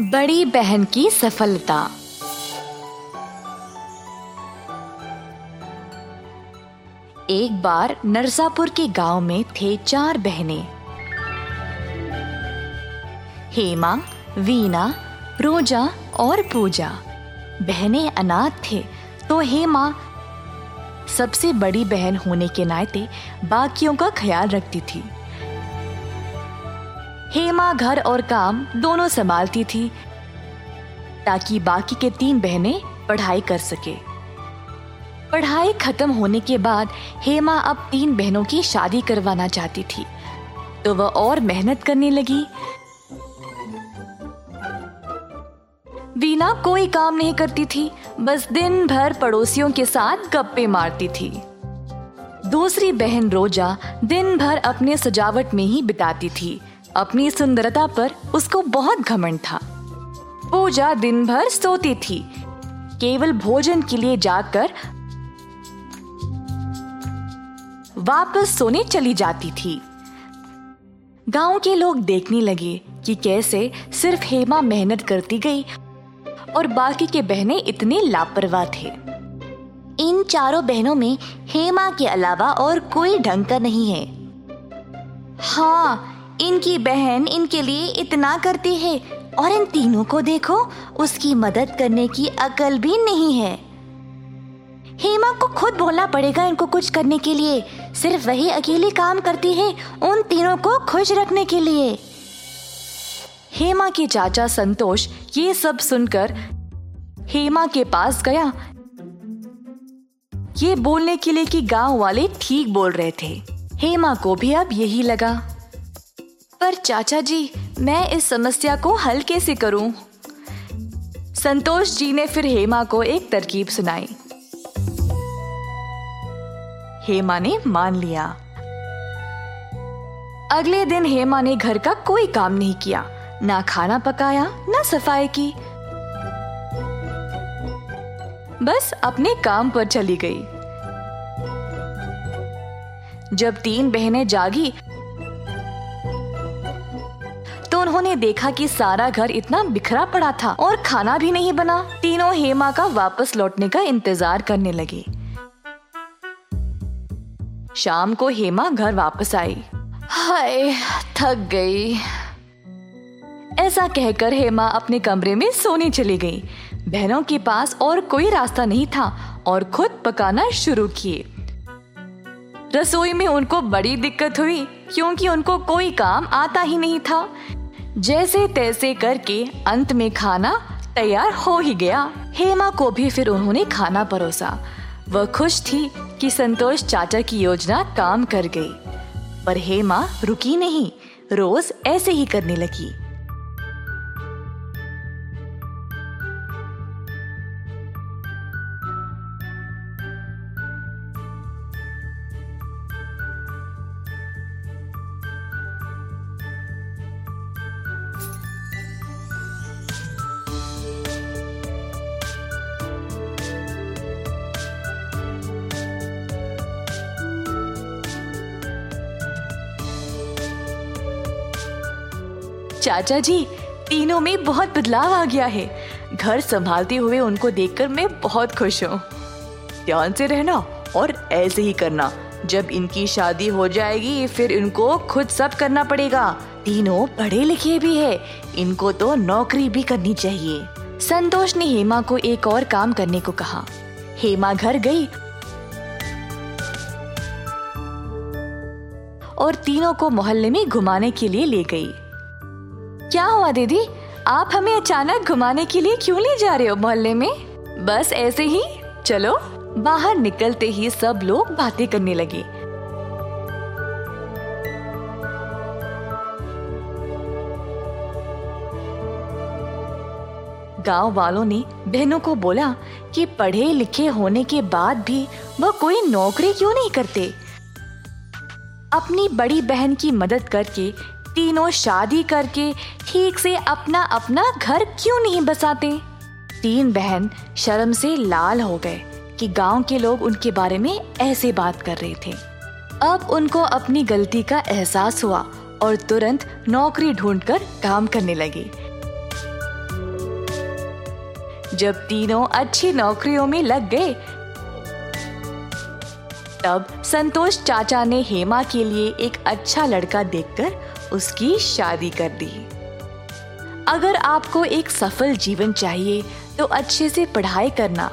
बड़ी बहन की सफलता। एक बार नरसापुर के गाँव में थे चार बहनें। हेमा, वीना, रोजा और पूजा। बहनें अनाथ थे तो हेमा सबसे बड़ी बहन होने के नाते बाकियों का ख्याल रखती थी। हेमा, घर और काम दोनों संभालती थी ताकि बाकी के तीन बहनें पढ़ाई कर सके। पढ़ाई खत्म होने के बाद हेमा अब तीन बहनों की शादी करवाना चाहती थी तो वह और मेहनत करने लगी। वीना कोई काम नहीं करती थी, बस दिन भर पड़ोसियों के साथ गप्पे मारती थी। दूसरी बहन रोजा दिन भर अपने सजावट में ही बिताती थी। अपनी सुंदरता पर उसको बहुत घमंड था। पूजा दिन भर सोती थी। केवल भोजन के लिए जाकर वापस सोने चली जाती थी। गाँव के लोग देखने लगे कि कैसे सिर्फ़ हेमा मेहनत करती गई और बाकी के बहनें इतने लापरवाह थे। इन चारों बहनों में हेमा के अलावा और कोई ढंग का नहीं है। हाँ इनकी बहन इनके लिए इतना करती है और इन तीनों को देखो, उसकी मदद करने की अकल भी नहीं है। हेमा को खुद बोलना पड़ेगा इनको कुछ करने के लिए। सिर्फ़ वही अकेली काम करती है उन तीनों को खुश रखने के लिए। हेमा के चाचा संतोष ये सब सुनकर हेमा के पास गया। ये बोलने के लिए कि गाँव वाले ठीक बोल रहे थे। हेमा को भी अब यही लगा। पर चाचा जी, मैं इस समस्या को हल कैसे करूँ? संतोष जी ने फिर हेमा को एक तरकीब सुनाई। हेमा ने मान लिया। अगले दिन हेमा ने घर का कोई काम नहीं किया, ना खाना पकाया, ना सफ़ाई की। बस अपने काम पर चली गई। जब तीन बहनें जागी उन्होंने देखा कि सारा घर इतना बिखरा पड़ा था और खाना भी नहीं बना। तीनों हेमा का वापस लौटने का इंतज़ार करने लगे। शाम को हेमा घर वापस आई। हाय, थक गई। ऐसा कहकर हेमा अपने कमरे में सोने चली गई। बहनों के पास और कोई रास्ता नहीं था और खुद पकाना शुरू किए। रसोई में उनको बड़ी दिक्कत हुई, क्योंकि उनको कोई काम आता ही नहीं था। जैसे तैसे करके अंत में खाना तैयार हो ही गया। हेमा को भी फिर उन्होंने खाना परोसा। वह खुश थी कि संतोष चाचा की योजना काम कर गई। पर हेमा रुकी नहीं, रोज ऐसे ही करने लगी। चाचा जी, तीनों में बहुत बदलाव आ गया है। घर संभालते हुए उनको देखकर मैं बहुत खुश हूँ। ध्यान से रहना और ऐसे ही करना। जब इनकी शादी हो जाएगी, फिर इनको खुद सब करना पड़ेगा। तीनों पढ़े लिखे भी है। इनको तो नौकरी भी करनी चाहिए। संतोष ने हेमा को एक और काम करने को कहा। हेमा घर गई। और तीनों को मोहल्ले में घुमाने के लिए ले गई। क्या हुआ दीदी? आप हमें अचानक घुमाने के लिए क्यों ले जा रहे हो मोहल्ले में? बस ऐसे ही, चलो। बाहर निकलते ही सब लोग बातें करने लगे। गाँव वालों ने बहनों को बोला कि पढ़े लिखे होने के बाद भी वह कोई नौकरी क्यों नहीं करते? अपनी बड़ी बहन की मदद करके, तीनों शादी करके ठीक से अपना अपना घर क्यों नहीं बसाते? तीन बहन शर्म से लाल हो गए कि गाँव के लोग उनके बारे में ऐसे बात कर रहे थे। अब उनको अपनी गलती का एहसास हुआ और तुरंत नौकरी ढूंढकर काम करने लगे। जब तीनों अच्छी नौकरियों में लग गए, तब संतोष चाचा ने हेमा के लिए एक अच्छा लड़का देखकर उसकी शादी कर दी। अगर आपको एक सफल जीवन चाहिए तो अच्छे से पढ़ाई करना,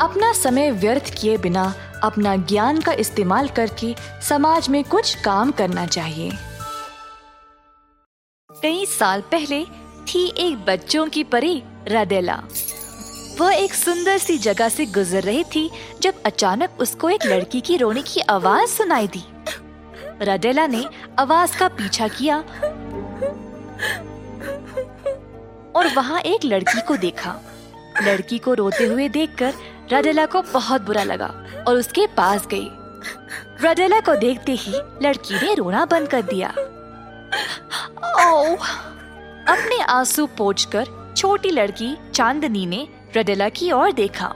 अपना समय व्यर्थ किए बिना अपना ज्ञान का इस्तेमाल करके समाज में कुछ काम करना चाहिए। कई साल पहले थी एक बच्चों की परी, रदेला। वह एक सुंदर सी जगह से गुजर रही थी, जब अचानक उसको एक लड़की की रोने की आवाज़ सुनाई दी। रडेला ने आवाज़ का पीछा किया और वहाँ एक लड़की को देखा। लड़की को रोते हुए देखकर रडेला को बहुत बुरा लगा और उसके पास गई। रडेला को देखते ही लड़की ने रोना बंद कर दिया। ओ, अपने आँसू पोंछकर छोटी लड़की चांदनी ने रडेला की ओर देखा।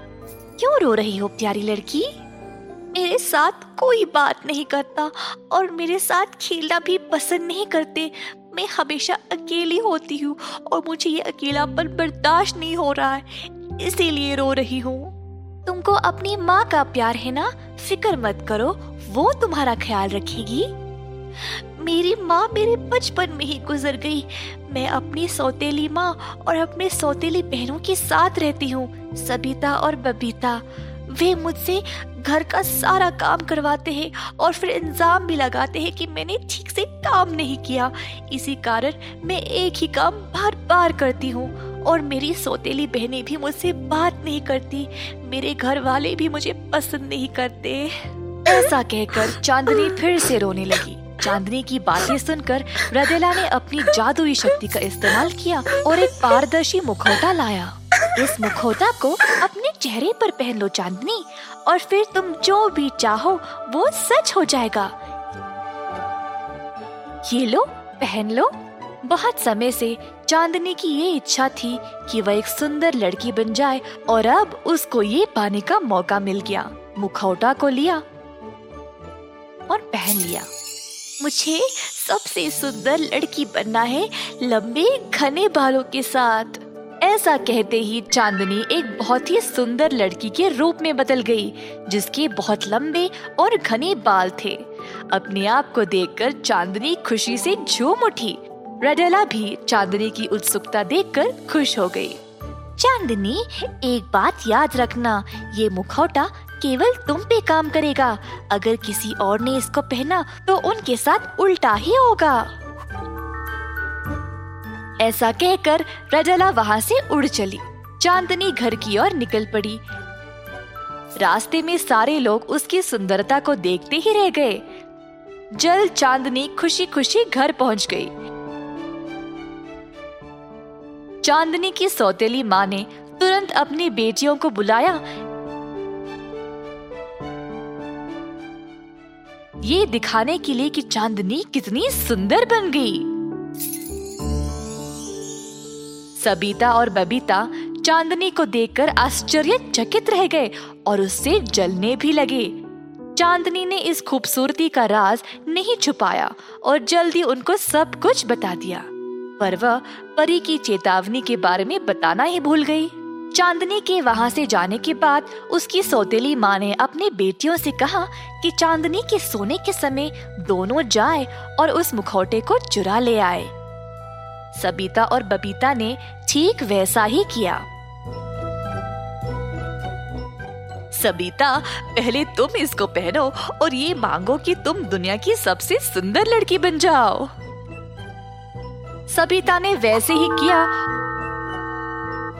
क्यों रो रही हो प्यारी लड़की? मेरे साथ कोई बात नहीं करता और मेरे साथ खेलना भी पसंद नहीं करते। मैं हमेशा अकेली होती हूँ और मुझे ये अकेलापन बर्दाश्त नहीं हो रहा है, इसीलिए रो रही हूँ। तुमको अपनी माँ का प्यार है ना? फ़िक्र मत करो, वो तुम्हारा ख्याल रखेगी। मेरी माँ मेरे बचपन में ही गुजर गई। मैं अपनी सौतेली माँ और अपने सौतेली बहनों के साथ रहती हूँ, सबिता और बबीता। वे मुझसे घर का सारा काम करवाते हैं और फिर इंजाम भी लगाते हैं कि मैंने ठीक से काम नहीं किया। इसी कारण मैं एक ही काम बार बार करती हूँ और मेरी सौतेली बहनें भी मुझसे बात नहीं करती। मेरे घर वाले भी मुझे पसंद नहीं करते। ऐसा कहकर चांदनी फिर से रोने लगी। चांदनी की बातें सुनकर रदेला ने अपनी जादुई शक्ति का इस्तेमाल किया और एक पारदर्शी मुखौटा लाया। इस मुखौटा को अपने चेहरे पर पहन लो, चांदनी। और फिर तुम जो भी चाहो, वो सच हो जाएगा। ये लो, पहन लो। बहुत समय से चांदनी की ये इच्छा थी कि वह एक सुंदर लड़की बन जाए और अब उसको ये पाने का मौका मिल गया। मुखौटा को लिया और पहन लिया। मुझे सबसे सुंदर लड़की बनना है लंबे, घने बालों के साथ। ऐसा कहते ही चांदनी एक बहुत ही सुंदर लड़की के रूप में बदल गई, जिसके बहुत लंबे और घने बाल थे। अपने आप को देखकर चांदनी खुशी से झूम उठी। रडेला भी चांदनी की उत्सुकता देखकर खुश हो गई। चांदनी, एक बात याद रखना, ये मुखौटा केवल तुम पे काम करेगा। अगर किसी और ने इसको पहना तो उनके साथ उल्टा ही होगा। ऐसा कहकर रजला वहाँ से उड़ चली। चांदनी घर की ओर निकल पड़ी। रास्ते में सारे लोग उसकी सुंदरता को देखते ही रह गए। जल चांदनी खुशी खुशी घर पहुँच गई। चांदनी की सौतेली माँ ने तुरंत अपनी बेटियों को बुलाया। ये दिखाने के लिए कि चांदनी कितनी सुंदर बन गई। सबीता और बबीता चांदनी को देखकर आश्चर्यचकित रह गए और उससे जलने भी लगे। चांदनी ने इस खूबसूरती का राज नहीं छुपाया और जल्दी उनको सब कुछ बता दिया। पर वह परी की चेतावनी के बारे में बताना ही भूल गई। चांदनी के वहाँ से जाने के बाद उसकी सौतेली माँ ने अपनी बेटियों से कहा कि चांदनी के सोने के समय दोनों जाए और उस मुखौटे को चुरा ले आए। सबिता और बबीता ने ठीक वैसा ही किया। सबिता, पहले तुम इसको पहनो और ये मांगो कि तुम दुनिया की सबसे सुंदर लड़की बन जाओ। सबिता ने वैसे ही किया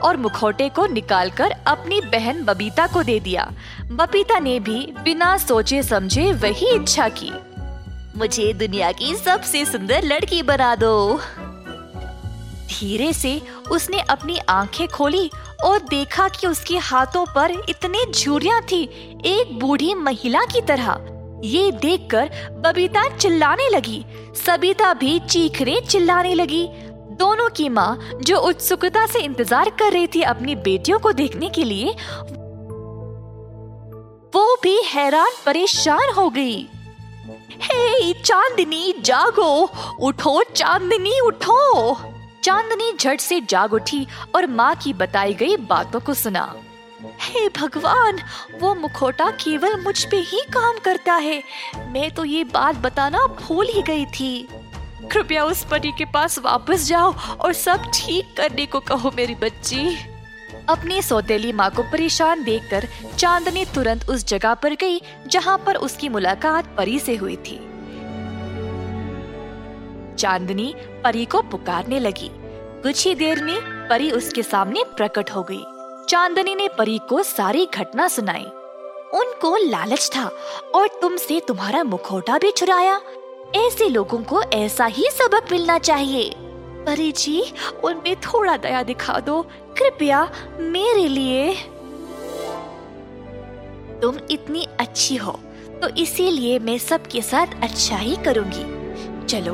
और मुखौटे को निकालकर अपनी बहन बबीता को दे दिया। बबीता ने भी बिना सोचे समझे वही इच्छा की। मुझे दुनिया की सबसे सुंदर लड़की बना दो। धीरे से उसने अपनी आँखें खोली और देखा कि उसके हाथों पर इतने झुरियाँ थी, एक बूढ़ी महिला की तरह। ये देखकर बबीता चिल्लाने लगी। सबिता भी चीखने चिल्लाने लगी। दोनों की माँ, जो उत्सुकता से इंतज़ार कर रही थी अपनी बेटियों को देखने के लिए, वो भी हैरान परेशान हो गई। हे चांदनी, जागो! उठो, चांदनी, उठो! चांदनी झट से जाग उठी और माँ की बताई गई बातों को सुना। हे भगवान, वो मुखोटा केवल मुझ पे ही काम करता है। मैं तो ये बात बताना भूल ही गई थी। कृपया उस परी के पास वापस जाओ और सब ठीक करने को कहो मेरी बच्ची। अपनी सौतेली माँ को परेशान देखकर चांदनी तुरंत उस जगह पर गई जहाँ पर उसकी मुलाकात परी से हुई थी। चांदनी परी को पुकारने लगी। कुछ ही देर में परी उसके सामने प्रकट हो गई। चांदनी ने परी को सारी घटना सुनाई। उनको लालच था और तुमसे तुम्हारा मुखौटा भी चुराया ऐसे लोगों को ऐसा ही सबक मिलना चाहिए। परी जी, उनमें थोड़ा दया दिखा दो। कृपया मेरे लिए। तुम इतनी अच्छी हो तो इसीलिए मैं सबके साथ अच्छा ही करूँगी। चलो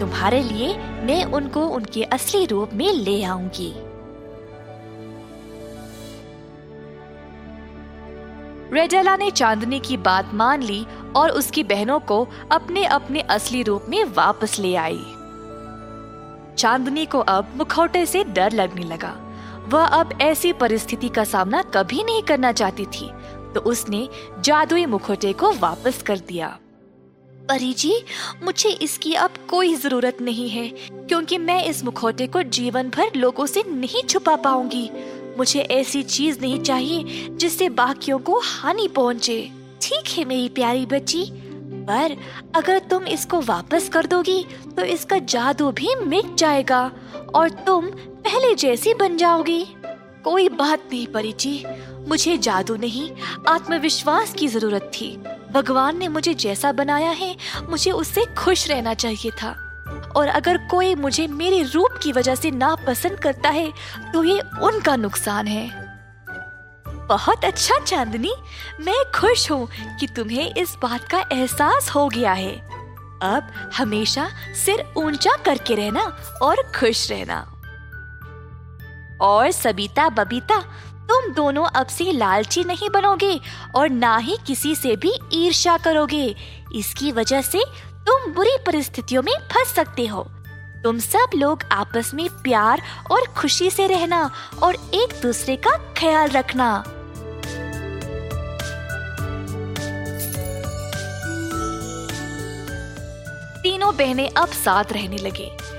तुम्हारे लिए मैं उनको उनके असली रूप में ले आऊँगी। रेडेला ने चांदनी की बात मान ली और उसकी बहनों को अपने अपने असली रूप में वापस ले आई। चांदनी को अब मुखौटे से डर लगने लगा। वह अब ऐसी परिस्थिति का सामना कभी नहीं करना चाहती थी तो उसने जादुई मुखौटे को वापस कर दिया। परी जी, मुझे इसकी अब कोई ज़रूरत नहीं है, क्योंकि मैं इस मुखौटे को जीवन भर लोगों से नहीं छुपा पाऊँगी। मुझे ऐसी चीज़ नहीं चाहिए जिससे बाकियों को हानि पहुँचे। ठीक है मेरी प्यारी बच्ची, पर अगर तुम इसको वापस कर दोगी तो इसका जादू भी मिट जाएगा, और तुम पहले जैसी बन जाओगी। कोई बात नहीं परी जी, मुझे जादू नहीं, आत्मविश्वास की ज़रूरत थी। भगवान ने मुझे जैसा बनाया है, मुझे उससे खुश रहना चाहिए था। और अगर कोई मुझे मेरे रूप की वजह से नापसंद करता है तो ये उनका नुकसान है। बहुत अच्छा चांदनी। मैं खुश हूँ कि तुम्हें इस बात का एहसास हो गया है। अब हमेशा सिर ऊँचा करके रहना और खुश रहना। और सबीता, बबीता तुम दोनों अब से लालची नहीं बनोगे और ना ही किसी से भी ईर्ष्या करोगे। इसकी वजह से तुम बुरी परिस्थितियों में फंस सकते हो। तुम सब लोग आपस में प्यार और खुशी से रहना और एक दूसरे का ख्याल रखना। तीनों बहनें अब साथ रहने लगे।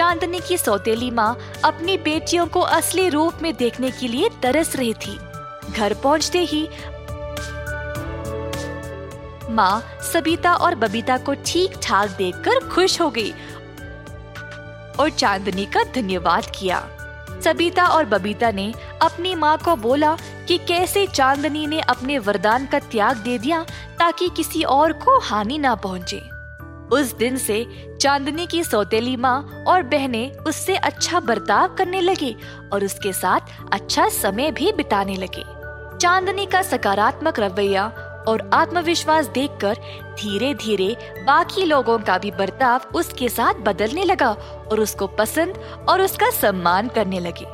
चांदनी की सौतेली माँ अपनी बेटियों को असली रूप में देखने के लिए तरस रही थी। घर पहुँचते ही माँ सबिता और बबीता को ठीक ठाक देखकर खुश हो गई और चांदनी का धन्यवाद किया। सबिता और बबीता ने अपनी माँ को बोला कि कैसे चांदनी ने अपने वरदान का त्याग दे दिया ताकि किसी और को हानि ना पहुँचे। उस दिन से चांदनी की सौतेली माँ और बहनें उससे अच्छा बर्ताव करने लगी और उसके साथ अच्छा समय भी बिताने लगे। चांदनी का सकारात्मक रवैया और आत्मविश्वास देखकर धीरे धीरे बाकी लोगों का भी बर्ताव उसके साथ बदलने लगा और उसको पसंद और उसका सम्मान करने लगे।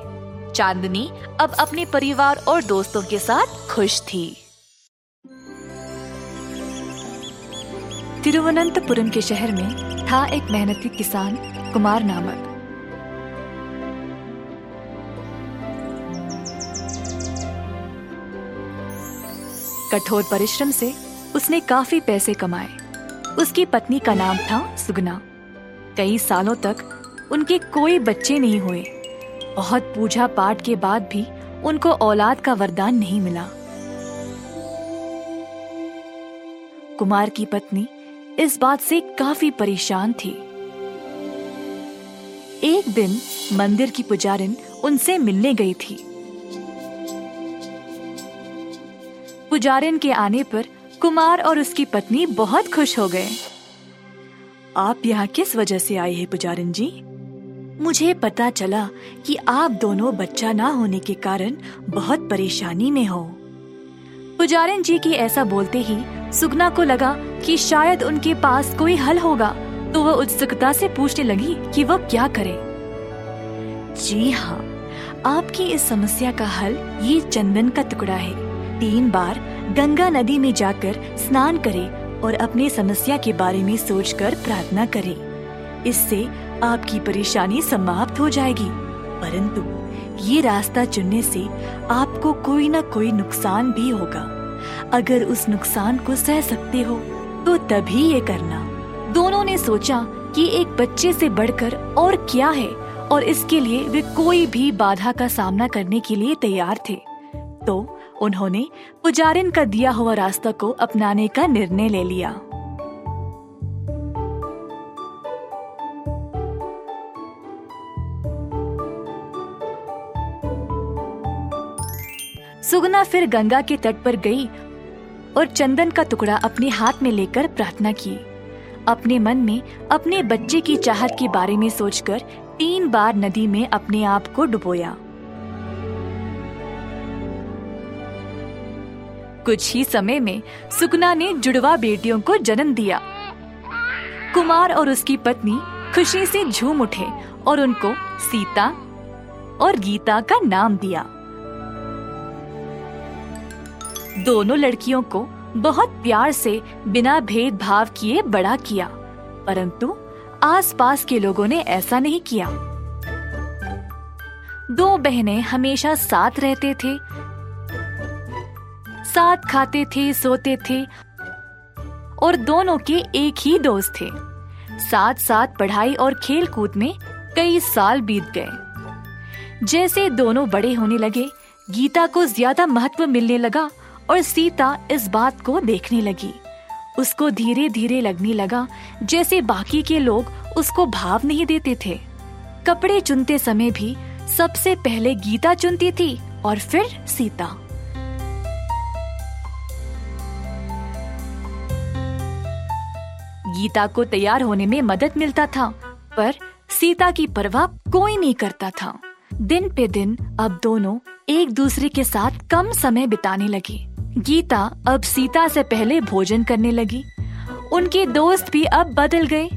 चांदनी अब अपने परिवार और दोस्तों के साथ खुश थी। तिरुवनंतपुरम के शहर में था एक मेहनती किसान कुमार नामक। कठोर परिश्रम से उसने काफ़ी पैसे कमाए। उसकी पत्नी का नाम था सुगना। कई सालों तक उनके कोई बच्चे नहीं हुए। बहुत पूजा पाठ के बाद भी उनको औलाद का वरदान नहीं मिला। कुमार की पत्नी इस बात से काफ़ी परेशान थी। एक दिन मंदिर की पुजारिन उनसे मिलने गई थी। पुजारिन के आने पर कुमार और उसकी पत्नी बहुत खुश हो गए। आप यहाँ किस वजह से आए हैं पुजारिन जी? मुझे पता चला कि आप दोनों बच्चा ना होने के कारण बहुत परेशानी में हो। पुजारिन जी की ऐसा बोलते ही सुगना को लगा कि शायद उनके पास कोई हल होगा तो वह उत्सुकता से पूछने लगी कि वह क्या करे। जी हाँ आपकी इस समस्या का हल ये चंदन का टुकड़ा है। तीन बार गंगा नदी में जाकर स्नान करें और अपनी समस्या के बारे में सोचकर प्रार्थना करें। इससे आपकी परेशानी समाप्त हो जाएगी, परंतु ये रास्ता चुनने से आपको कोई न कोई नुकसान भी होगा। अगर उस नुकसान को सह सकते हो तो तभी ये करना। दोनों ने सोचा कि एक बच्चे से बढ़कर और क्या है, और इसके लिए वे कोई भी बाधा का सामना करने के लिए तैयार थे। तो उन्होंने पुजारिन का दिया हुआ रास्ता को अपनाने का निर्णय ले लिया। सुगना फिर गंगा के तट पर गई और चंदन का टुकड़ा अपने हाथ में लेकर प्रार्थना की। अपने मन में अपने बच्चे की चाहत के बारे में सोचकर तीन बार नदी में अपने आप को डुबोया। कुछ ही समय में सुकना ने जुड़वा बेटियों को जन्म दिया। कुमार और उसकी पत्नी खुशी से झूम उठे और उनको सीता और गीता का नाम दिया। दोनों लड़कियों को बहुत प्यार से बिना भेदभाव किए बड़ा किया, परंतु आसपास के लोगों ने ऐसा नहीं किया। दो बहनें हमेशा साथ रहते थे, साथ खाते थे, सोते थे, और दोनों के एक ही दोस्त थे। साथ साथ पढ़ाई और खेल कूद में कई साल बीत गए। जैसे दोनों बड़े होने लगे, गीता को ज़्यादा महत्व मिलने लगा और सीता इस बात को देखने लगी। उसको धीरे धीरे लगने लगा, जैसे बाकी के लोग उसको भाव नहीं देते थे। कपड़े चुनते समय भी सबसे पहले गीता चुनती थी और फिर सीता। गीता को तैयार होने में मदद मिलता था, पर सीता की परवाह कोई नहीं करता था। दिन पे दिन अब दोनों एक दूसरे के साथ कम समय बिताने लगे। गीता अब सीता से पहले भोजन करने लगी। उनके दोस्त भी अब बदल गए।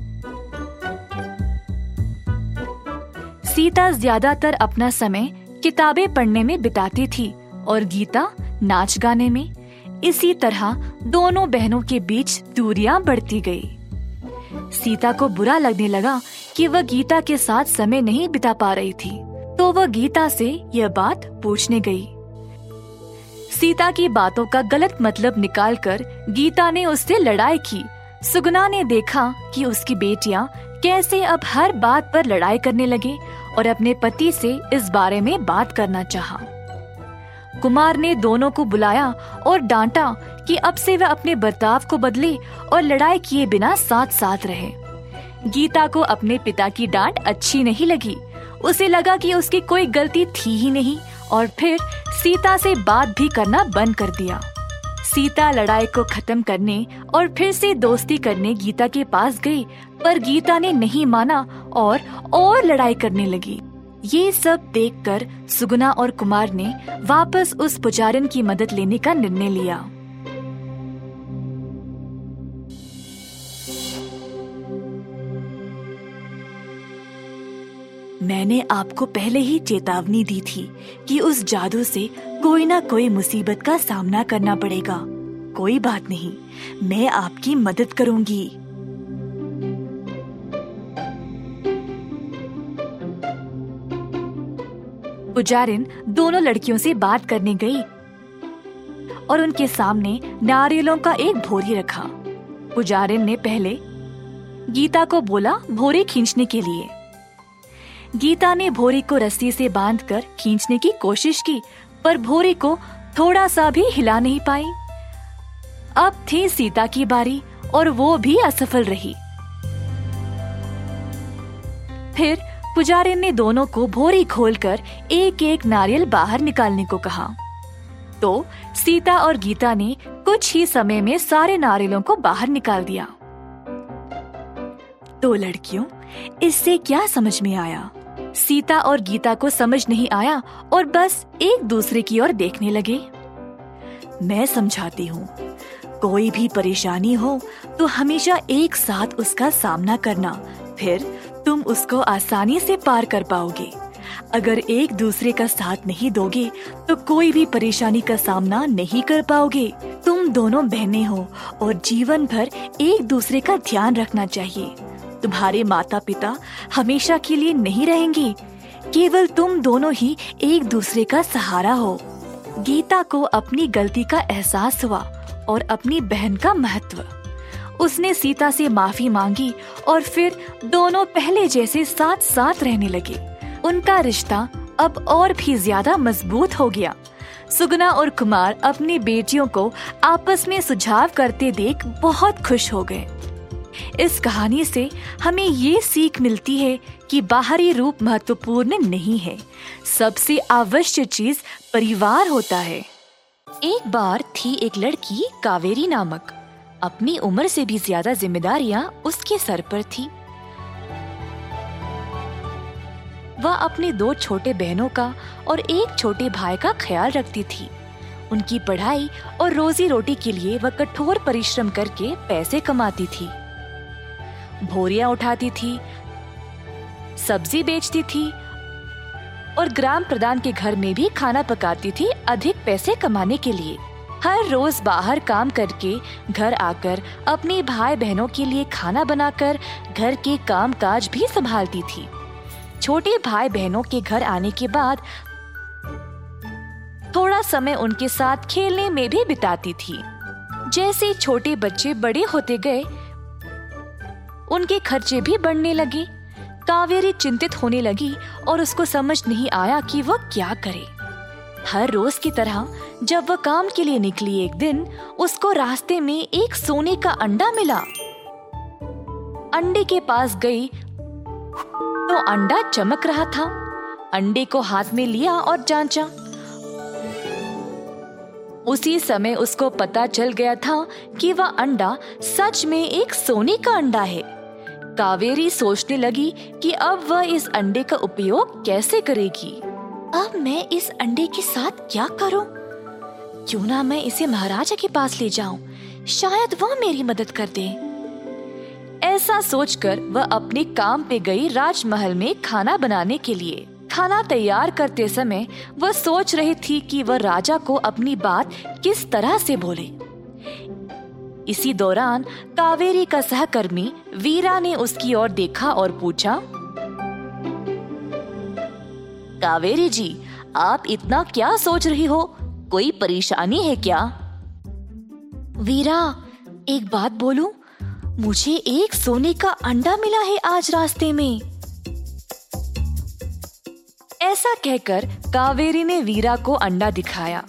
सीता ज़्यादातर अपना समय किताबें पढ़ने में बिताती थी और गीता नाच गाने में। इसी तरह दोनों बहनों के बीच दूरियाँ बढ़ती गई। सीता को बुरा लगने लगा कि वह गीता के साथ समय नहीं बिता पा रही थी। तो वह गीता से यह बात पूछने गई। सीता की बातों का गलत मतलब निकालकर गीता ने उससे लड़ाई की। सुगना ने देखा कि उसकी बेटियाँ कैसे अब हर बात पर लड़ाई करने लगे और अपने पति से इस बारे में बात करना चाहा। कुमार ने दोनों को बुलाया और डांटा कि अब से वह अपने बर्ताव को बदले और लड़ाई किए बिना साथ साथ रहे। गीता को अपने पिता की डांट अच्छी नहीं लगी उसे लगा कि उसकी कोई गलती थी ही नहीं और फिर सीता से बात भी करना बंद कर दिया। सीता लड़ाई को खत्म करने और फिर से दोस्ती करने गीता के पास गई, पर गीता ने नहीं माना और और लड़ाई करने लगी। ये सब देखकर सुगुना और कुमार ने वापस उस पुजारन की मदद लेने का निर्णय लिया। मैंने आपको पहले ही चेतावनी दी थी कि उस जादू से कोई ना कोई मुसीबत का सामना करना पड़ेगा। कोई बात नहीं, मैं आपकी मदद करूँगी। पुजारिन, दोनों लड़कियों से बात करने गई और उनके सामने नारियलों का एक भोरी रखा। पुजारिन ने पहले गीता को बोला भोरी खींचने के लिए। गीता ने भोरी को रस्सी से बांधकर खींचने की कोशिश की, पर भोरी को थोड़ा सा भी हिला नहीं पाई। अब थी सीता की बारी, और वो भी असफल रही। फिर पुजारी ने दोनों को भोरी खोलकर एक एक नारियल बाहर निकालने को कहा। तो सीता और गीता ने कुछ ही समय में सारे नारियलों को बाहर निकाल दिया। तो लड़कियों, इससे क्या समझ में आया? सीता और गीता को समझ नहीं आया और बस एक दूसरे की ओर देखने लगे। मैं समझाती हूँ, कोई भी परेशानी हो तो हमेशा एक साथ उसका सामना करना, फिर तुम उसको आसानी से पार कर पाओगे। अगर एक दूसरे का साथ नहीं दोगे तो कोई भी परेशानी का सामना नहीं कर पाओगे। तुम दोनों बहने हो और जीवन भर एक दूसरे का ध्यान रखना चाहिए। तुम्हारे माता पिता हमेशा के लिए नहीं रहेंगे। केवल तुम दोनों ही एक दूसरे का सहारा हो। गीता को अपनी गलती का एहसास हुआ और अपनी बहन का महत्व। उसने सीता से माफ़ी मांगी और फिर दोनों पहले जैसे साथ साथ रहने लगे। उनका रिश्ता अब और भी ज़्यादा मज़बूत हो गया। सुगना और कुमार अपनी बेटियों को आपस में सुझाव करते देख बहुत खुश हो गए। इस कहानी से हमें ये सीख मिलती है कि बाहरी रूप महत्वपूर्ण नहीं है। सबसे आवश्यक चीज़ परिवार होता है। एक बार थी एक लड़की कावेरी नामक। अपनी उम्र से भी ज़्यादा जिम्मेदारियाँ उसके सर पर थी। वह अपने दो छोटे बहनों का और एक छोटे भाई का ख्याल रखती थी। उनकी पढ़ाई और रोजी रोटी के लिए वह कठोर परिश्रम करके पैसे कमाती थी। भोरिया उठाती थी, सब्ज़ी बेचती थी और ग्राम प्रधान के घर में भी खाना पकाती थी अधिक पैसे कमाने के लिए। हर रोज बाहर काम करके घर आकर अपने भाई बहनों के लिए खाना बनाकर घर के काम काज भी संभालती थी। छोटे भाई बहनों के घर आने के बाद थोड़ा समय उनके साथ खेलने में भी बिताती थी। जैसे छोटे बच्चे बड़े होते गए उनके खर्चे भी बढ़ने लगे। कावेरी चिंतित होने लगी और उसको समझ नहीं आया कि वह क्या करे। हर रोज की तरह, जब वह काम के लिए निकली एक दिन, उसको रास्ते में एक सोने का अंडा मिला। अंडे के पास गई तो अंडा चमक रहा था। अंडे को हाथ में लिया और जांचा। उसी समय उसको पता चल गया था कि वह अंडा सच में एक सोने का अंडा है। कावेरी सोचने लगी कि अब वह इस अंडे का उपयोग कैसे करेगी अब मैं इस अंडे के साथ क्या करूँ? क्यों ना मैं इसे महाराजा के पास ले जाऊँ? शायद वह मेरी मदद कर दे ऐसा सोचकर वह अपने काम पे गई राजमहल में खाना बनाने के लिए खाना तैयार करते समय वह सोच रही थी कि वह राजा को अपनी बात किस तरह से बोले इसी दौरान कावेरी का सहकर्मी वीरा ने उसकी ओर देखा और पूछा, कावेरी जी, आप इतना क्या सोच रही हो? कोई परेशानी है क्या? वीरा, एक बात बोलूँ? मुझे एक सोने का अंडा मिला है आज रास्ते में. ऐसा कहकर कावेरी ने वीरा को अंडा दिखाया।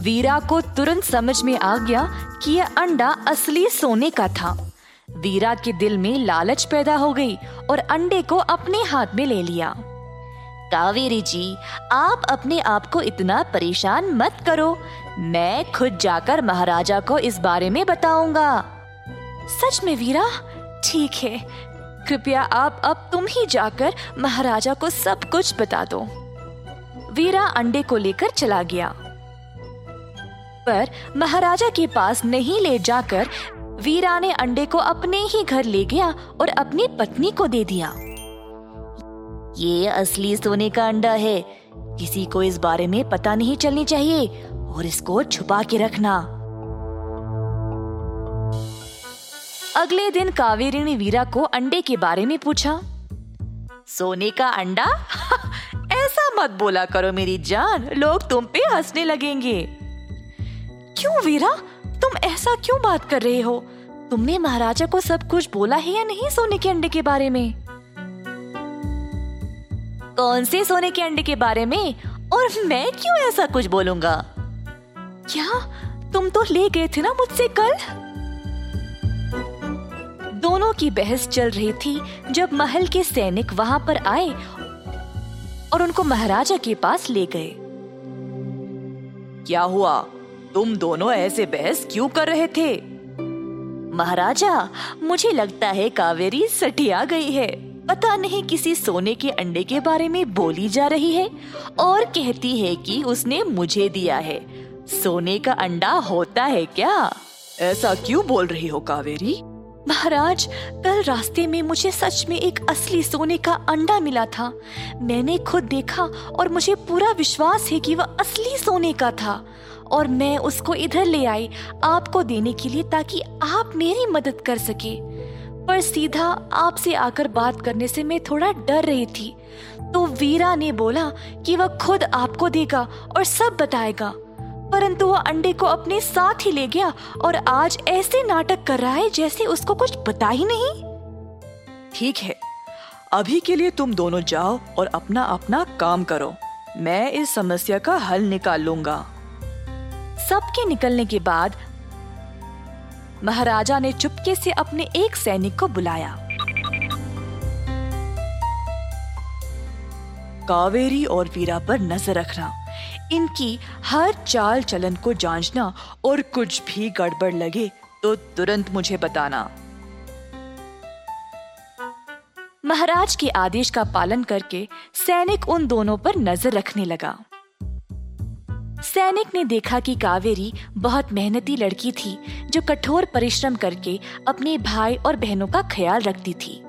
वीरा को तुरंत समझ में आ गया कि यह अंडा असली सोने का था। वीरा के दिल में लालच पैदा हो गई और अंडे को अपने हाथ में ले लिया। कावेरी जी, आप अपने आप को इतना परेशान मत करो। मैं खुद जाकर महाराजा को इस बारे में बताऊँगा। सच में वीरा? ठीक है। कृपया आप अब तुम ही जाकर महाराजा को सब कुछ बता दो। वीरा अंडे को लेकर चला गया। पर महाराजा के पास नहीं ले जाकर वीरा ने अंडे को अपने ही घर ले गया और अपनी पत्नी को दे दिया। ये असली सोने का अंडा है। किसी को इस बारे में पता नहीं चलनी चाहिए और इसको छुपा के रखना। अगले दिन कावेरी ने वीरा को अंडे के बारे में पूछा, सोने का अंडा? ऐसा मत बोला करो मेरी जान, लोग तुम पे हंसने लगेंगे। क्यों वीरा? तुम ऐसा क्यों बात कर रहे हो? तुमने महाराजा को सब कुछ बोला है या नहीं सोने के अंडे के बारे में? कौन से सोने के अंडे के बारे में? और मैं क्यों ऐसा कुछ बोलूँगा? क्या तुम तो ले गए थे ना मुझसे कल? दोनों की बहस चल रही थी जब महल के सैनिक वहाँ पर आए और उनको महाराजा के पास ले गए। क्या हुआ? तुम दोनों ऐसे बहस क्यों कर रहे थे? महाराजा, मुझे लगता है कावेरी सटिया गई है। पता नहीं किसी सोने के अंडे के बारे में बोली जा रही है और कहती है कि उसने मुझे दिया है। सोने का अंडा होता है क्या? ऐसा क्यों बोल रही हो कावेरी? महाराज, कल रास्ते में मुझे सच में एक असली सोने का अंडा मिला था। मैंने खुद देखा और मुझे पूरा विश्वास है कि वह असली सोने का था। और मैं उसको इधर ले आई आपको देने के लिए ताकि आप मेरी मदद कर सके। पर सीधा आपसे आकर बात करने से मैं थोड़ा डर रही थी। तो वीरा ने बोला कि वह खुद आपको देगा और सब बताएगा। परंतु वह अंडे को अपने साथ ही ले गया और आज ऐसे नाटक कर रहा है जैसे उसको कुछ पता ही नहीं। ठीक है। अभी के लिए तुम दोनों जाओ और अपना अपना काम करो। मैं इस समस्या का हल निकाल लूँगा। सबके निकलने के बाद महाराजा ने चुपके से अपने एक सैनिक को बुलाया। कावेरी और वीरा पर नज़र रखना, इनकी हर चाल चलन को जांचना और कुछ भी गड़बड़ लगे तो तुरंत मुझे बताना। महाराज के आदेश का पालन करके सैनिक उन दोनों पर नज़र रखने लगा। सैनिक ने देखा कि कावेरी बहुत मेहनती लड़की थी, जो कठोर परिश्रम करके अपने भाई और बहनों का ख्याल रखती थी।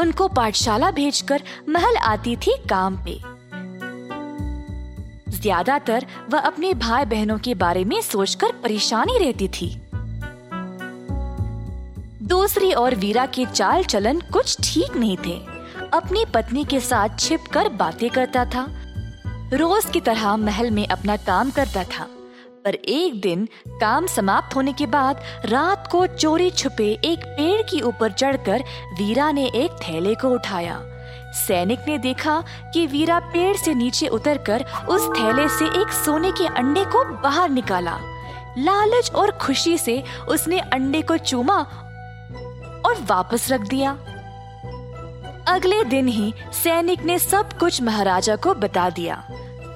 उनको पाठशाला भेजकर महल आती थी काम पे। ज़्यादातर वह अपने भाई बहनों के बारे में सोचकर परेशानी रहती थी। दूसरी ओर वीरा के चाल चलन कुछ ठीक नहीं थे। अपनी पत्नी के साथ छिपकर बातें करता था रोज की तरह महल में अपना काम करता था, पर एक दिन काम समाप्त होने के बाद रात को चोरी छुपे एक पेड़ के ऊपर चढ़कर वीरा ने एक थैले को उठाया। सैनिक ने देखा कि वीरा पेड़ से नीचे उतरकर उस थैले से एक सोने के अंडे को बाहर निकाला। लालच और खुशी से उसने अंडे को चूमा और वापस रख दिया। अगले दिन ही सैनिक ने सब कुछ महाराजा को बता दिया।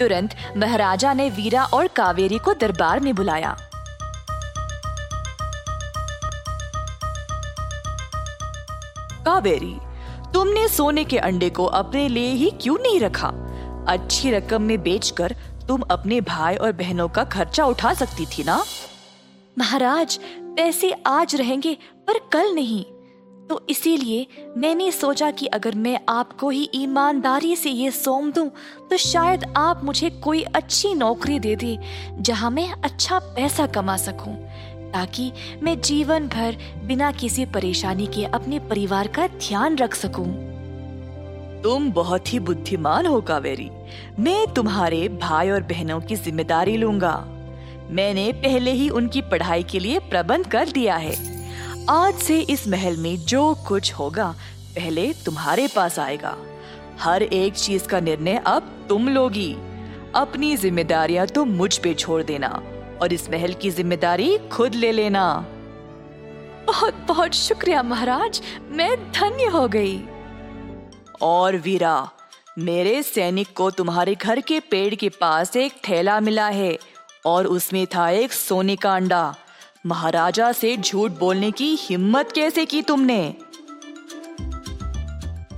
तुरंत महाराजा ने वीरा और कावेरी को दरबार में बुलाया। कावेरी, तुमने सोने के अंडे को अपने लिए ही क्यों नहीं रखा? अच्छी रकम में बेचकर तुम अपने भाई और बहनों का खर्चा उठा सकती थी ना? महाराज, पैसे आज रहेंगे पर कल नहीं। तो इसीलिए मैंने सोचा कि अगर मैं आपको ही ईमानदारी से ये सौंप दूँ तो शायद आप मुझे कोई अच्छी नौकरी दे दे, जहाँ मैं अच्छा पैसा कमा सकूँ, ताकि मैं जीवन भर बिना किसी परेशानी के अपने परिवार का ध्यान रख सकूँ। तुम बहुत ही बुद्धिमान हो, कावेरी। मैं तुम्हारे भाई और बहनों की ज़िम्मेदारी लूँगा। मैंने पहले ही उनकी पढ़ाई के लिए प्रबंध कर दिया है। आज से इस महल में जो कुछ होगा, पहले तुम्हारे पास आएगा। हर एक चीज़ का निर्णय अब तुम लोगी। अपनी जिम्मेदारियाँ तो मुझ पे छोड़ देना और इस महल की ज़िम्मेदारी खुद ले लेना। बहुत बहुत शुक्रिया महाराज, मैं धन्य हो गई। और वीरा, मेरे सैनिक को तुम्हारे घर के पेड़ के पास एक थैला मिला है और उसमें था एक सोने का अंडा। महाराजा से झूठ बोलने की हिम्मत कैसे की तुमने?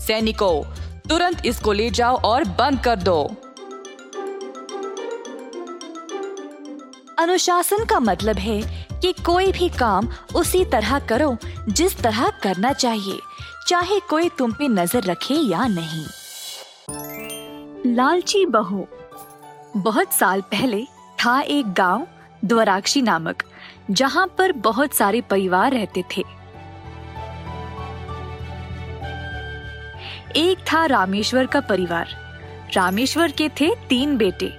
सैनिकों, तुरंत इसको ले जाओ और बंद कर दो। अनुशासन का मतलब है कि कोई भी काम उसी तरह करो, जिस तरह करना चाहिए, चाहे कोई तुम पे नज़र रखे या नहीं। लालची बहू, बहुत साल पहले था एक गाँव, द्वराक्षी नामक। जहाँ पर बहुत सारे परिवार रहते थे। एक था रामेश्वर का परिवार। रामेश्वर के थे तीन बेटे।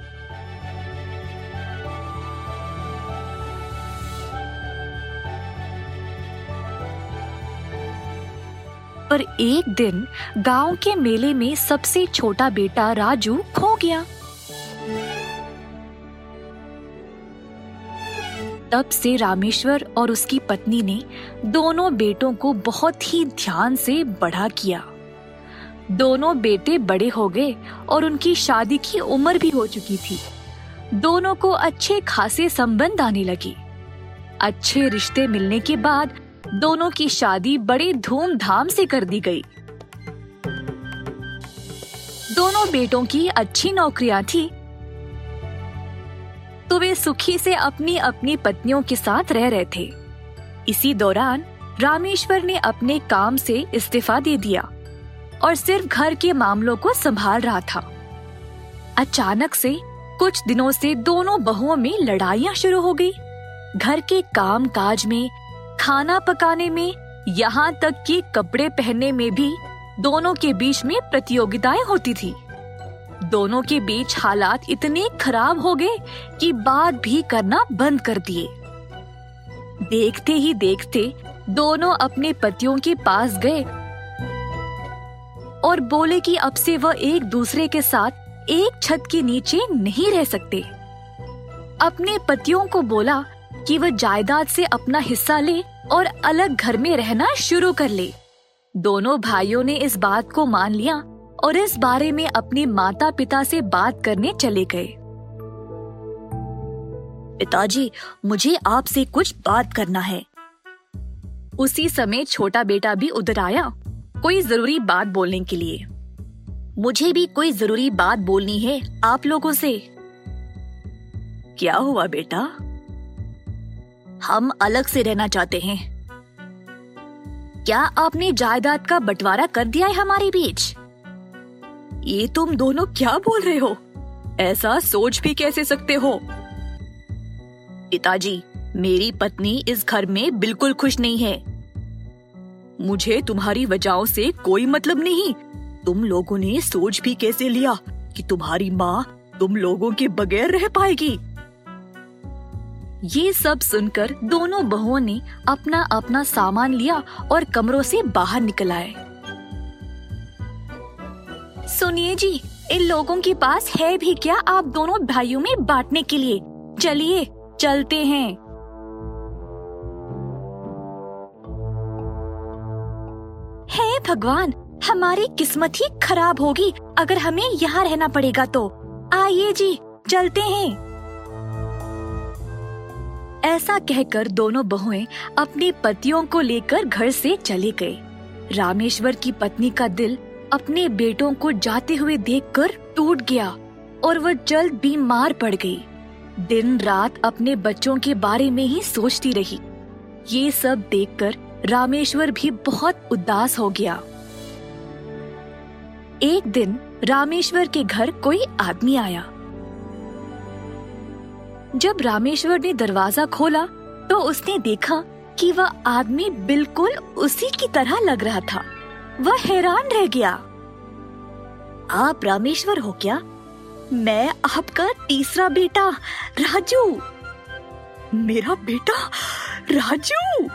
पर एक दिन गाँव के मेले में सबसे छोटा बेटा राजू खो गया। तब से रामेश्वर और उसकी पत्नी ने दोनों बेटों को बहुत ही ध्यान से बड़ा किया। दोनों बेटे बड़े हो गए और उनकी शादी की उम्र भी हो चुकी थी। दोनों को अच्छे खासे संबंध आने लगे। अच्छे रिश्ते मिलने के बाद दोनों की शादी बड़े धूमधाम से कर दी गई। दोनों बेटों की अच्छी नौकरियाँ थी तो वे सुखी से अपनी अपनी पत्नियों के साथ रह रहे थे। इसी दौरान रामेश्वर ने अपने काम से इस्तीफा दे दिया और सिर्फ़ घर के मामलों को संभाल रहा था। अचानक से कुछ दिनों से दोनों बहुओं में लड़ाइयाँ शुरू हो गई। घर के काम काज में, खाना पकाने में, यहाँ तक कि कपड़े पहनने में भी दोनों के बीच में प्रतियोगिताएँ होती थी। दोनों के बीच हालात इतने खराब हो गए कि बात भी करना बंद कर दिए। देखते ही देखते दोनों अपने पतियों के पास गए और बोले कि अब से वह एक दूसरे के साथ एक छत के नीचे नहीं रह सकते। अपने पतियों को बोला कि वह जायदाद से अपना हिस्सा ले और अलग घर में रहना शुरू कर ले। दोनों भाइयों ने इस बात को मान लिया और इस बारे में अपने माता पिता से बात करने चले गए। पिताजी, मुझे आपसे कुछ बात करना है। उसी समय छोटा बेटा भी उधर आया, कोई ज़रूरी बात बोलने के लिए। मुझे भी कोई ज़रूरी बात बोलनी है आप लोगों से। क्या हुआ बेटा? हम अलग से रहना चाहते हैं। क्या आपने जायदाद का बंटवारा कर दिया है हमारे बीच? ये तुम दोनों क्या बोल रहे हो? ऐसा सोच भी कैसे सकते हो? पिताजी, मेरी पत्नी इस घर में बिल्कुल खुश नहीं है। मुझे तुम्हारी वजहों से कोई मतलब नहीं। तुम लोगों ने सोच भी कैसे लिया कि तुम्हारी माँ तुम लोगों के बगैर रह पाएगी? ये सब सुनकर दोनों बहुओं ने अपना अपना सामान लिया और कमरों से बाहर निकल आए। सुनिए जी, इन लोगों के पास है भी क्या आप दोनों भाइयों में बांटने के लिए? चलिए, चलते हैं। हे भगवान, हमारी किस्मत ही खराब होगी अगर हमें यहाँ रहना पड़ेगा तो। आइए जी, चलते हैं। ऐसा कहकर दोनों बहुएँ अपने पतियों को लेकर घर से चले गए। रामेश्वर की पत्नी का दिल अपने बेटों को जाते हुए देखकर टूट गया और वह जल्द बीमार पड़ गई। दिन रात अपने बच्चों के बारे में ही सोचती रही। ये सब देखकर रामेश्वर भी बहुत उदास हो गया। एक दिन रामेश्वर के घर कोई आदमी आया। जब रामेश्वर ने दरवाज़ा खोला तो उसने देखा कि वह आदमी बिल्कुल उसी की तरह लग रहा था। वह हैरान रह गया। आप रामेश्वर हो क्या? मैं आपका तीसरा बेटा, राजू। मेरा बेटा, राजू।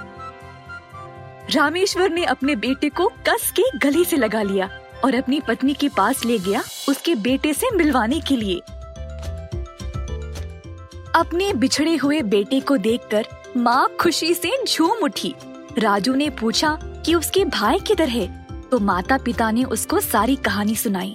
रामेश्वर ने अपने बेटे को कस के गले से लगा लिया और अपनी पत्नी के पास ले गया उसके बेटे से मिलवाने के लिए। अपने बिछड़े हुए बेटे को देखकर माँ खुशी से झूम उठी। राजू ने पूछा कि उसके भाई किधर है? तो माता पिता ने उसको सारी कहानी सुनाई।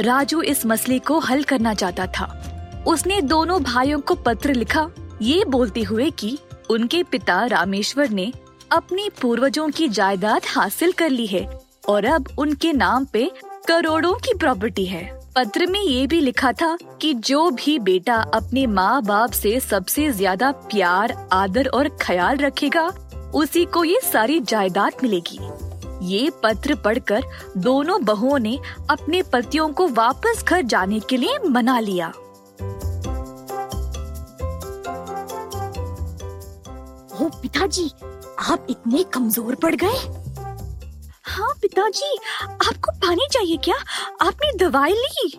राजू इस मसले को हल करना चाहता था। उसने दोनों भाइयों को पत्र लिखा, ये बोलते हुए कि उनके पिता रामेश्वर ने अपने पूर्वजों की जायदाद हासिल कर ली है और अब उनके नाम पे करोड़ों की प्रॉपर्टी है। पत्र में ये भी लिखा था कि जो भी बेटा अपने माँ बाप से सबसे ज़्यादा प्यार, आदर और ख्याल रखेगा उसी को ये सारी जायदाद मिलेगी। ये पत्र पढ़कर दोनों बहुओं ने अपने पतियों को वापस घर जाने के लिए मना लिया। ओ पिताजी आप इतने कमज़ोर पड़ गए। हाँ पिताजी आपको पानी चाहिए क्या? आपने दवाई ली।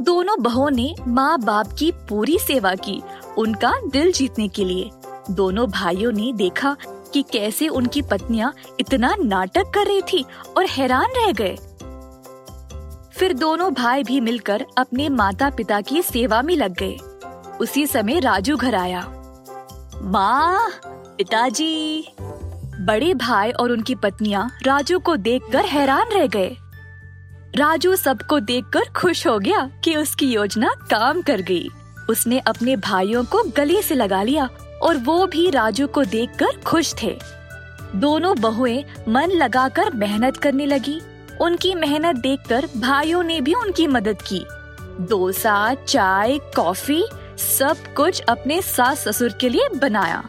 दोनों बहुओं ने माँ बाप की पूरी सेवा की उनका दिल जीतने के लिए। दोनों भाइयों ने देखा कि कैसे उनकी पत्नियाँ इतना नाटक कर रही थी और हैरान रह गए। फिर दोनों भाई भी मिलकर अपने माता पिता की सेवा में लग गए। उसी समय राजू घर आया। माँ, पिताजी, बड़े भाई और उनकी पत्नियाँ राजू को देखकर हैरान रह गए। राजू सबको देखकर खुश हो गया कि उसकी योजना काम कर गई। उसने अपने भाइयों को गले से लगा लिया और वो भी राजू को देखकर खुश थे। दोनों बहुएँ मन लगाकर मेहनत करने लगी। उनकी मेहनत देखकर भाइयों ने भी उनकी मदद की। डोसा, चाय, कॉफ़ी, सब कुछ अपने सास ससुर के लिए बनाया।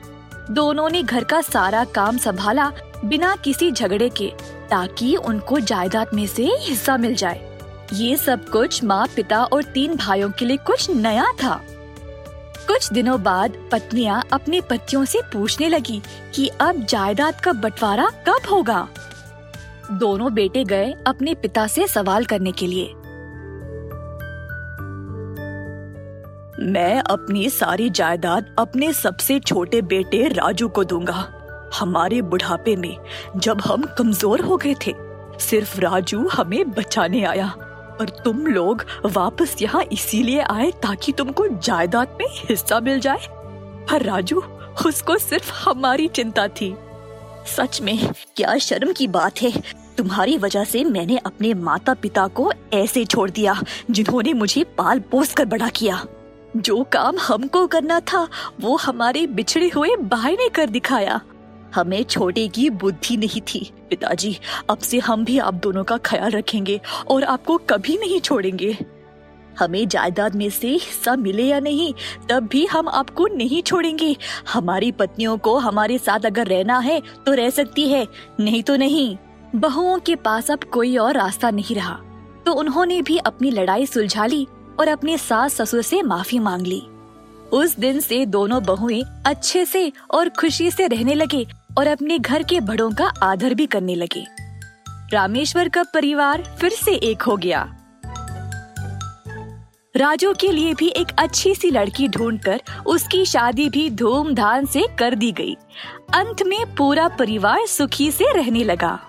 दोनों ने घर का सारा काम संभाला बिना किसी झगड़े के, ताकि उनको जायदाद में से हिस्सा मिल जाए। ये सब कुछ माँ पिता और तीन भाइयों के लिए कुछ नया था। कुछ दिनों बाद पत्नियाँ अपने पतियों से पूछने लगी कि अब जायदाद का बंटवारा कब होगा। दोनों बेटे गए अपने पिता से सवाल करने के लिए। मैं अपनी सारी जायदाद अपने सबसे छोटे बेटे राजू को दूँगा। हमारे बुढ़ापे में जब हम कमज़ोर हो गए थे, सिर्फ़ राजू हमें बचाने आया। और तुम लोग वापस यहाँ इसीलिए आए ताकि तुमको जायदाद में हिस्सा मिल जाए। पर राजू, उसको सिर्फ़ हमारी चिंता थी। सच में, क्या शर्म की बात है। तुम्हारी वजह से मैंने अपने माता पिता को ऐसे छोड़ दिया, जिन्होंने मुझे पाल पोस कर बड़ा किया। जो काम हमको करना था, वो हमारे बिछड़े हुए भाई ने कर दिखाया। हमें छोटे की बुद्धि नहीं थी। पिताजी, अब से हम भी आप दोनों का ख्याल रखेंगे और आपको कभी नहीं छोड़ेंगे। हमें जायदाद में से हिस्सा मिले या नहीं, तब भी हम आपको नहीं छोड़ेंगे। हमारी पत्नियों को हमारे साथ अगर रहना है तो रह सकती है। नहीं तो नहीं। बहुओं के पास अब कोई और रास्ता नहीं रहा। तो उन्होंने भी अपनी लड़ाई सुलझा ली और अपने सास ससुर से माफ़ी मांग ली। उस दिन से दोनों बहुएँ अच्छे से और खुशी से रहने लगे और अपने घर के बड़ों का आदर भी करने लगे। रामेश्वर का परिवार फिर से एक हो गया। राजो के लिए भी एक अच्छी सी लड़की ढूंढकर उसकी शादी भी धूमधाम से कर दी गई। अंत में पूरा परिवार सुखी से रहने लगा।